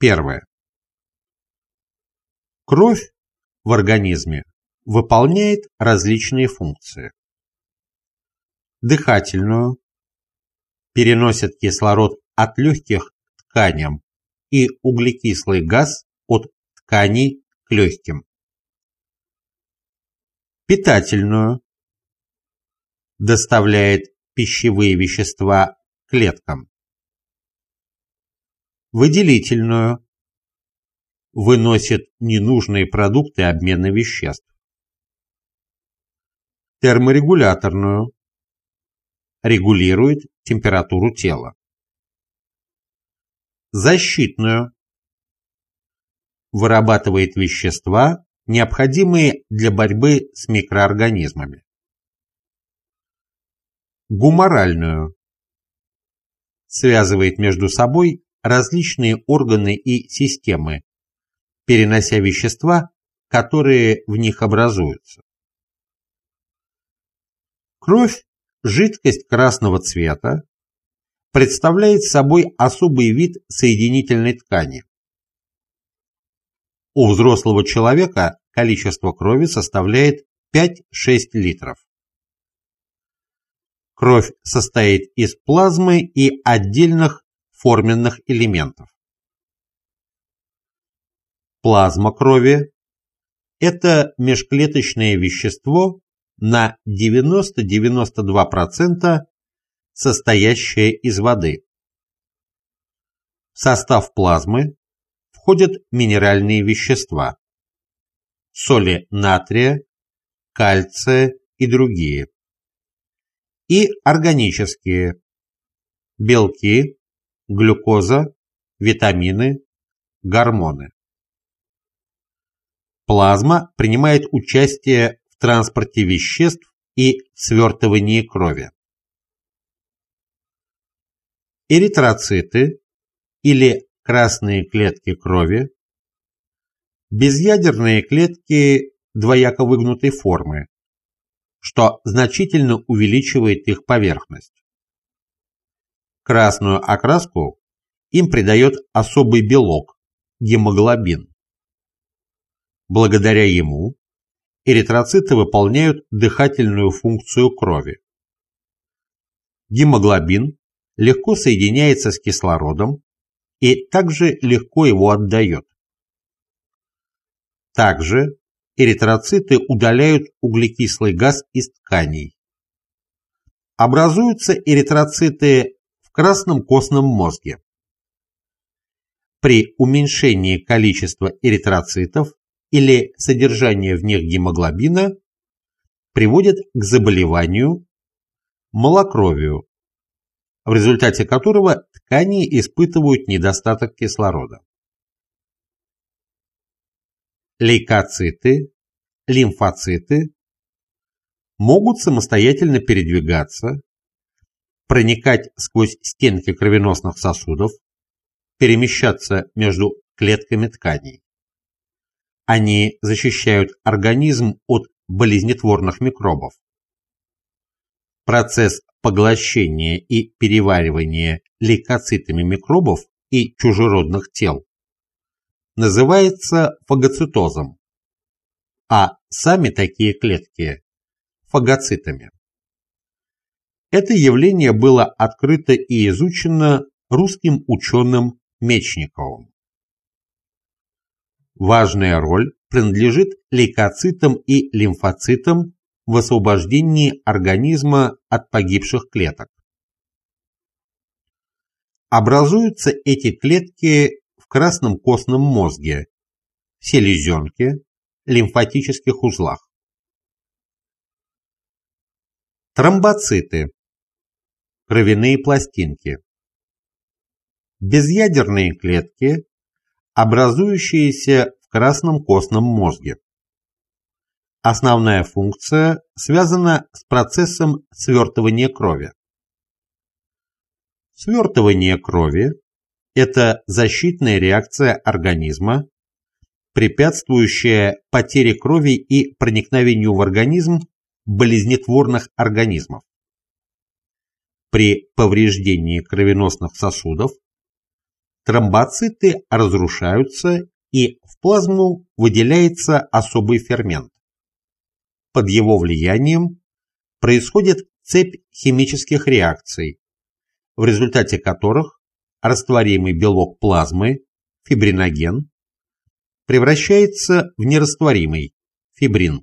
Первое. Кровь в организме выполняет различные функции. Дыхательную, переносит кислород от легких к тканям и углекислый газ от тканей к легким. Питательную, доставляет пищевые вещества клеткам. Выделительную, выносит ненужные продукты обмена веществ. Терморегуляторную, регулирует температуру тела. Защитную, вырабатывает вещества, необходимые для борьбы с микроорганизмами. Гуморальную, связывает между собой различные органы и системы, перенося вещества, которые в них образуются. Кровь, жидкость красного цвета, представляет собой особый вид соединительной ткани. У взрослого человека количество крови составляет 5-6 литров. Кровь состоит из плазмы и отдельных форменных элементов. Плазма крови – это межклеточное вещество на 90-92%, состоящее из воды. В состав плазмы входят минеральные вещества – соли натрия, кальция и другие, и органические – белки, глюкоза, витамины, гормоны. Плазма принимает участие в транспорте веществ и свертывании крови. Эритроциты или красные клетки крови, безъядерные клетки двояко выгнутой формы, что значительно увеличивает их поверхность. Красную окраску им придает особый белок – гемоглобин. Благодаря ему эритроциты выполняют дыхательную функцию крови. Гемоглобин легко соединяется с кислородом и также легко его отдает. Также эритроциты удаляют углекислый газ из тканей. Образуются эритроциты в красном костном мозге. При уменьшении количества эритроцитов или содержание в них гемоглобина приводит к заболеванию малокровию, в результате которого ткани испытывают недостаток кислорода. Лейкоциты, лимфоциты могут самостоятельно передвигаться, проникать сквозь стенки кровеносных сосудов, перемещаться между клетками тканей. Они защищают организм от болезнетворных микробов. Процесс поглощения и переваривания лейкоцитами микробов и чужеродных тел называется фагоцитозом, а сами такие клетки – фагоцитами. Это явление было открыто и изучено русским ученым Мечниковым. Важная роль принадлежит лейкоцитам и лимфоцитам в освобождении организма от погибших клеток. Образуются эти клетки в красном костном мозге, селезенке, лимфатических узлах. Тромбоциты. Кровяные пластинки. Безъядерные клетки, образующиеся в красном костном мозге. Основная функция связана с процессом свертывания крови. Свертывание крови – это защитная реакция организма, препятствующая потере крови и проникновению в организм болезнетворных организмов. При повреждении кровеносных сосудов тромбоциты разрушаются и в плазму выделяется особый фермент. Под его влиянием происходит цепь химических реакций, в результате которых растворимый белок плазмы, фибриноген, превращается в нерастворимый, фибрин.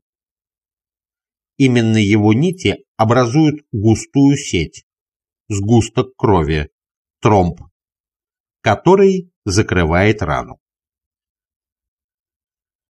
Именно его нити образуют густую сеть, сгусток крови, тромб, который закрывает рану.